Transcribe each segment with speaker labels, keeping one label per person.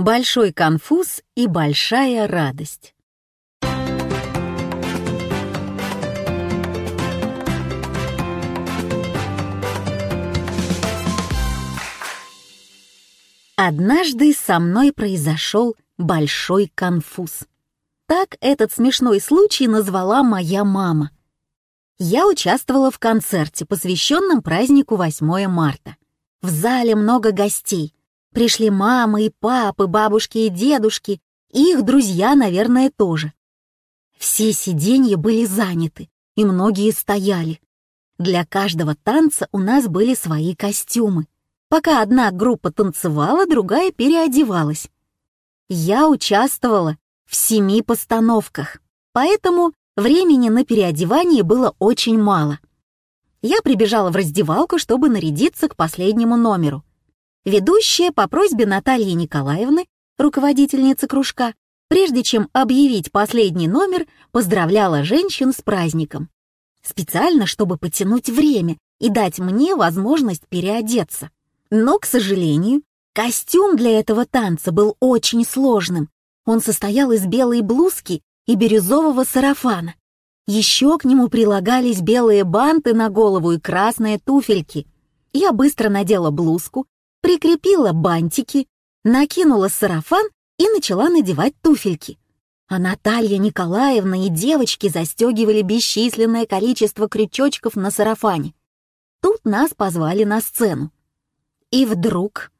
Speaker 1: Большой конфуз и большая радость. Однажды со мной произошел большой конфуз. Так этот смешной случай назвала моя мама. Я участвовала в концерте, посвященном празднику 8 марта. В зале много гостей. Пришли мамы и папы, бабушки и дедушки, и их друзья, наверное, тоже. Все сиденья были заняты, и многие стояли. Для каждого танца у нас были свои костюмы. Пока одна группа танцевала, другая переодевалась. Я участвовала в семи постановках, поэтому времени на переодевание было очень мало. Я прибежала в раздевалку, чтобы нарядиться к последнему номеру. Ведущая по просьбе Натальи Николаевны, руководительницы кружка, прежде чем объявить последний номер, поздравляла женщин с праздником. Специально, чтобы потянуть время и дать мне возможность переодеться. Но, к сожалению, костюм для этого танца был очень сложным. Он состоял из белой блузки и бирюзового сарафана. Еще к нему прилагались белые банты на голову и красные туфельки. Я быстро надела блузку, прикрепила бантики, накинула сарафан и начала надевать туфельки. А Наталья Николаевна и девочки застегивали бесчисленное количество крючочков на сарафане. Тут нас позвали на сцену. И вдруг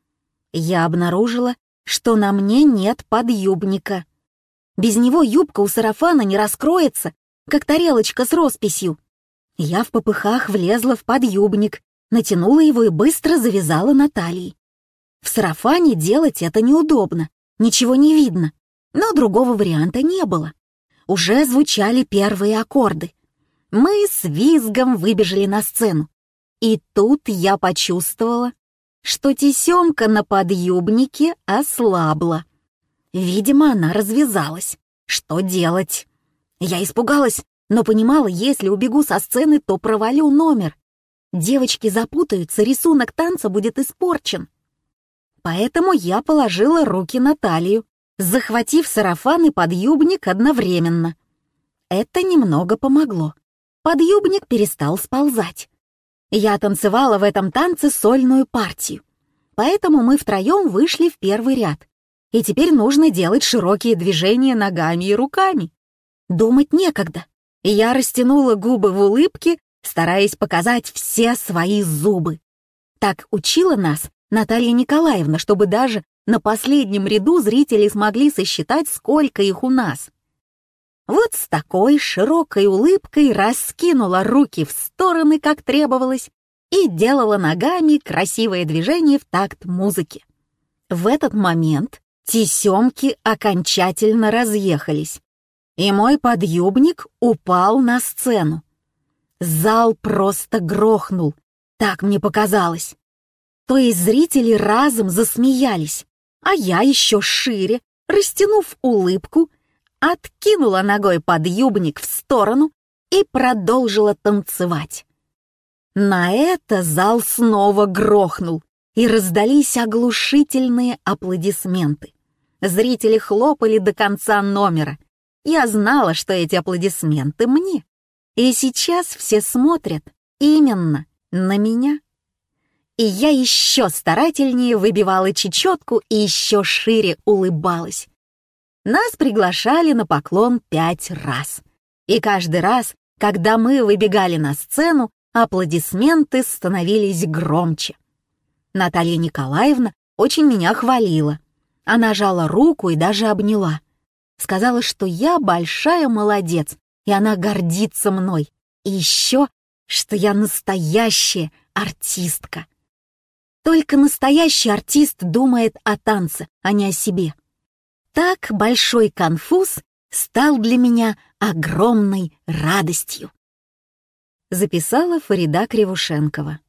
Speaker 1: я обнаружила, что на мне нет подъюбника. Без него юбка у сарафана не раскроется, как тарелочка с росписью. Я в попыхах влезла в подъюбник, натянула его и быстро завязала на талии. В сарафане делать это неудобно, ничего не видно, но другого варианта не было. Уже звучали первые аккорды. Мы с визгом выбежали на сцену. И тут я почувствовала, что тесемка на подъюбнике ослабла. Видимо, она развязалась. Что делать? Я испугалась, но понимала, если убегу со сцены, то провалю номер. Девочки запутаются, рисунок танца будет испорчен. Поэтому я положила руки на талию, захватив сарафан и подъюбник одновременно. Это немного помогло. Подъюбник перестал сползать. Я танцевала в этом танце сольную партию. Поэтому мы втроем вышли в первый ряд. И теперь нужно делать широкие движения ногами и руками. Думать некогда. Я растянула губы в улыбке, стараясь показать все свои зубы. Так учила нас Наталья Николаевна, чтобы даже на последнем ряду зрители смогли сосчитать, сколько их у нас. Вот с такой широкой улыбкой раскинула руки в стороны, как требовалось, и делала ногами красивое движение в такт музыки. В этот момент тесемки окончательно разъехались, и мой подъюбник упал на сцену. Зал просто грохнул, так мне показалось. То есть зрители разом засмеялись, а я еще шире, растянув улыбку, откинула ногой подъюбник в сторону и продолжила танцевать. На это зал снова грохнул, и раздались оглушительные аплодисменты. Зрители хлопали до конца номера. Я знала, что эти аплодисменты мне. И сейчас все смотрят именно на меня. И я еще старательнее выбивала чечетку и еще шире улыбалась. Нас приглашали на поклон пять раз. И каждый раз, когда мы выбегали на сцену, аплодисменты становились громче. Наталья Николаевна очень меня хвалила. Она жала руку и даже обняла. Сказала, что я большая молодец, и она гордится мной. И еще, что я настоящая артистка. Только настоящий артист думает о танце, а не о себе. Так большой конфуз стал для меня огромной радостью. Записала Фарида Кривушенкова.